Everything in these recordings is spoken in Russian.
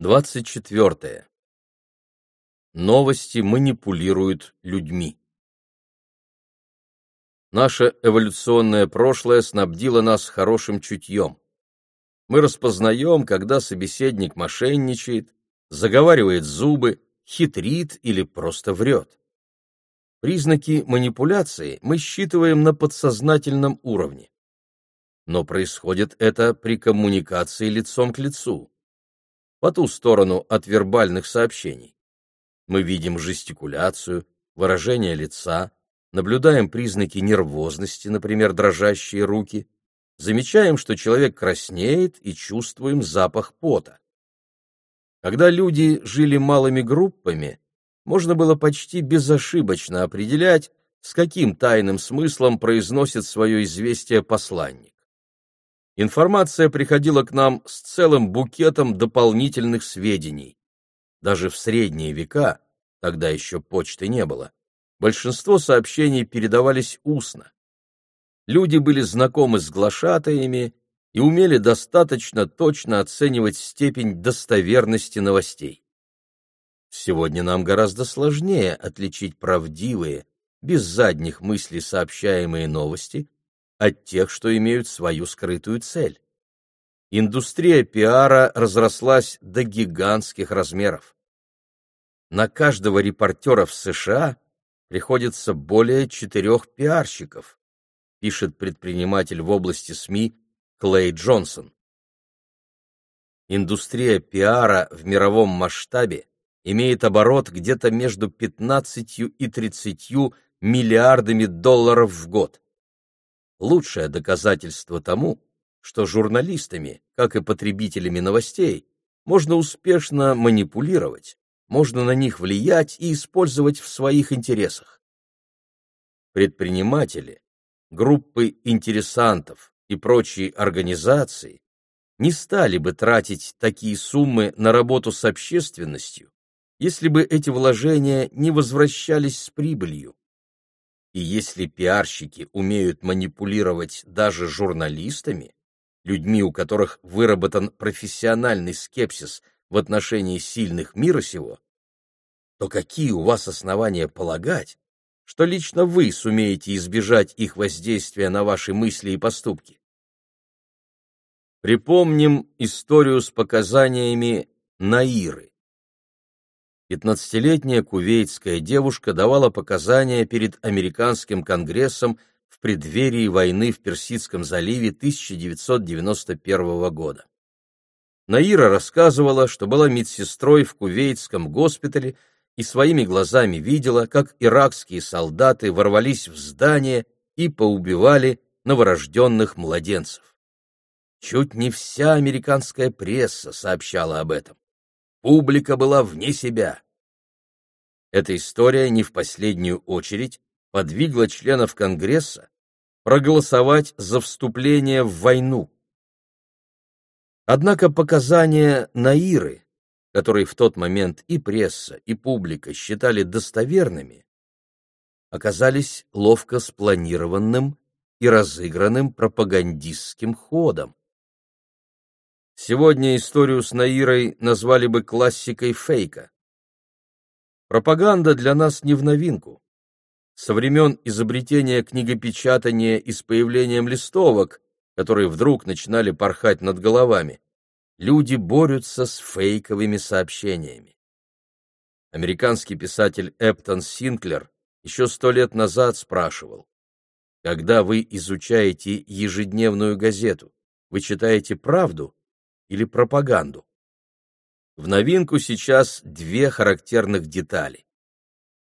24. Новости манипулируют людьми. Наше эволюционное прошлое снабдило нас хорошим чутьем. Мы распознаем, когда собеседник мошенничает, заговаривает зубы, хитрит или просто врет. Признаки манипуляции мы считываем на подсознательном уровне. Но происходит это при коммуникации лицом к лицу по ту сторону от вербальных сообщений. Мы видим жестикуляцию, выражение лица, наблюдаем признаки нервозности, например, дрожащие руки, замечаем, что человек краснеет и чувствуем запах пота. Когда люди жили малыми группами, можно было почти безошибочно определять, с каким тайным смыслом произносит свое известие посланник. Информация приходила к нам с целым букетом дополнительных сведений. Даже в средние века, тогда еще почты не было, большинство сообщений передавались устно. Люди были знакомы с глашатаями и умели достаточно точно оценивать степень достоверности новостей. Сегодня нам гораздо сложнее отличить правдивые, без задних мыслей сообщаемые новости от тех, что имеют свою скрытую цель. Индустрия пиара разрослась до гигантских размеров. На каждого репортера в США приходится более четырех пиарщиков, пишет предприниматель в области СМИ Клей Джонсон. Индустрия пиара в мировом масштабе имеет оборот где-то между 15 и 30 миллиардами долларов в год лучшее доказательство тому, что журналистами, как и потребителями новостей, можно успешно манипулировать, можно на них влиять и использовать в своих интересах. Предприниматели, группы интересантов и прочие организации не стали бы тратить такие суммы на работу с общественностью, если бы эти вложения не возвращались с прибылью. И если пиарщики умеют манипулировать даже журналистами, людьми, у которых выработан профессиональный скепсис в отношении сильных мира сего, то какие у вас основания полагать, что лично вы сумеете избежать их воздействия на ваши мысли и поступки? Припомним историю с показаниями Наиры. Пятнадцатилетняя кувейтская девушка давала показания перед американским конгрессом в преддверии войны в Персидском заливе 1991 года. Наира рассказывала, что была медсестрой в кувейтском госпитале и своими глазами видела, как иракские солдаты ворвались в здание и поубивали новорожденных младенцев. Чуть не вся американская пресса сообщала об этом. Публика была вне себя. Эта история не в последнюю очередь подвигла членов Конгресса проголосовать за вступление в войну. Однако показания Наиры, которые в тот момент и пресса, и публика считали достоверными, оказались ловко спланированным и разыгранным пропагандистским ходом. Сегодня историю с Наирой назвали бы классикой фейка. Пропаганда для нас не в новинку. Со времен изобретения книгопечатания и с появлением листовок, которые вдруг начинали порхать над головами, люди борются с фейковыми сообщениями. Американский писатель Эптон Синклер еще сто лет назад спрашивал, когда вы изучаете ежедневную газету, вы читаете правду или пропаганду. В новинку сейчас две характерных детали.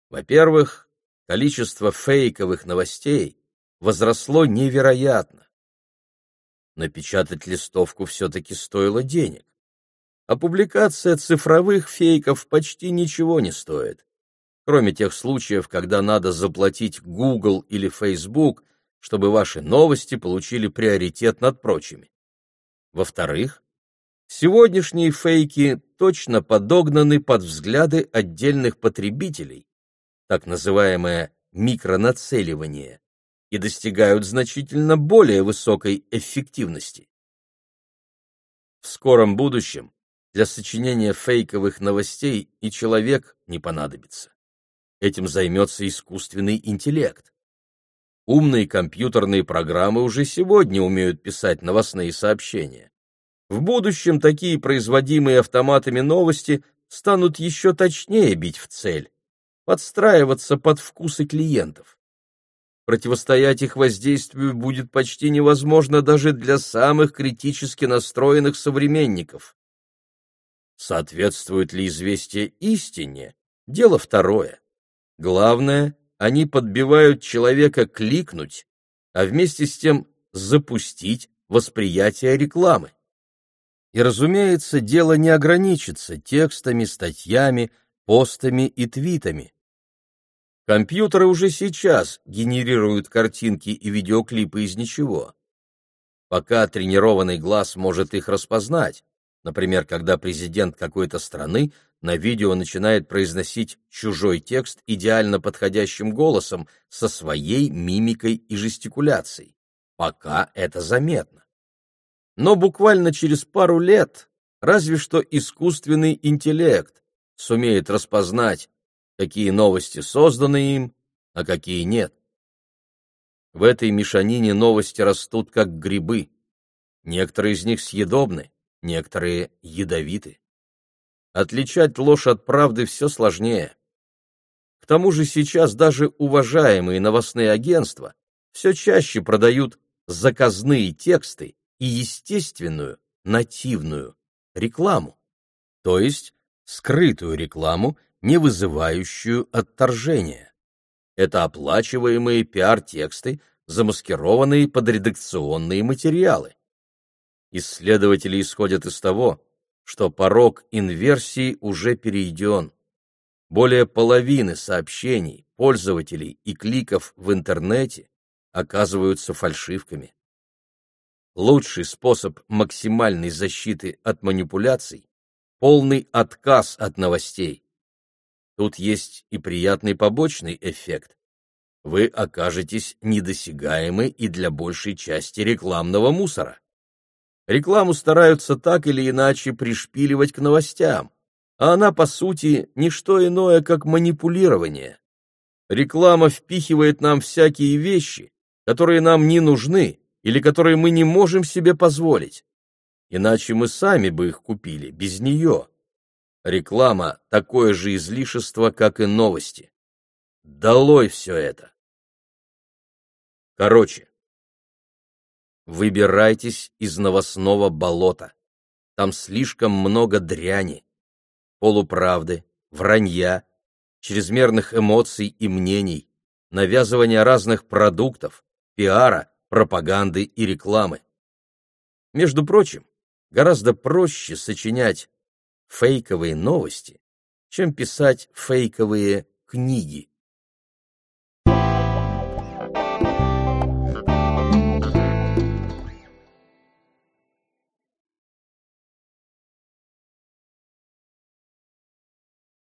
Во-первых, количество фейковых новостей возросло невероятно. Напечатать листовку все-таки стоило денег. А публикация цифровых фейков почти ничего не стоит, кроме тех случаев, когда надо заплатить Google или Facebook, чтобы ваши новости получили приоритет над прочими. Во-вторых, Сегодняшние фейки точно подогнаны под взгляды отдельных потребителей, так называемое микронацеливание, и достигают значительно более высокой эффективности. В скором будущем Для сочинения фейковых новостей и человек не понадобится. Этим займется искусственный интеллект. Умные компьютерные программы уже сегодня умеют писать новостные сообщения. В будущем такие производимые автоматами новости станут еще точнее бить в цель, подстраиваться под вкусы клиентов. Противостоять их воздействию будет почти невозможно даже для самых критически настроенных современников. Соответствует ли известие истине? Дело второе. Главное, они подбивают человека кликнуть, а вместе с тем запустить восприятие рекламы. И, разумеется, дело не ограничится текстами, статьями, постами и твитами. Компьютеры уже сейчас генерируют картинки и видеоклипы из ничего. Пока тренированный глаз может их распознать, например, когда президент какой-то страны на видео начинает произносить чужой текст идеально подходящим голосом со своей мимикой и жестикуляцией. Пока это заметно. Но буквально через пару лет разве что искусственный интеллект сумеет распознать, какие новости созданы им, а какие нет. В этой мешанине новости растут как грибы. Некоторые из них съедобны, некоторые ядовиты. Отличать ложь от правды все сложнее. К тому же сейчас даже уважаемые новостные агентства все чаще продают заказные тексты и естественную, нативную рекламу, то есть скрытую рекламу, не вызывающую отторжения. Это оплачиваемые пиар-тексты, замаскированные под редакционные материалы. Исследователи исходят из того, что порог инверсии уже перейден. Более половины сообщений, пользователей и кликов в интернете оказываются фальшивками. Лучший способ максимальной защиты от манипуляций – полный отказ от новостей. Тут есть и приятный побочный эффект. Вы окажетесь недосягаемы и для большей части рекламного мусора. Рекламу стараются так или иначе пришпиливать к новостям, а она, по сути, не что иное, как манипулирование. Реклама впихивает нам всякие вещи, которые нам не нужны или которые мы не можем себе позволить. Иначе мы сами бы их купили, без нее. Реклама — такое же излишество, как и новости. Долой все это! Короче, Выбирайтесь из новостного болота. Там слишком много дряни, полуправды, вранья, чрезмерных эмоций и мнений, навязывания разных продуктов, пиара, пропаганды и рекламы. Между прочим, гораздо проще сочинять фейковые новости, чем писать фейковые книги.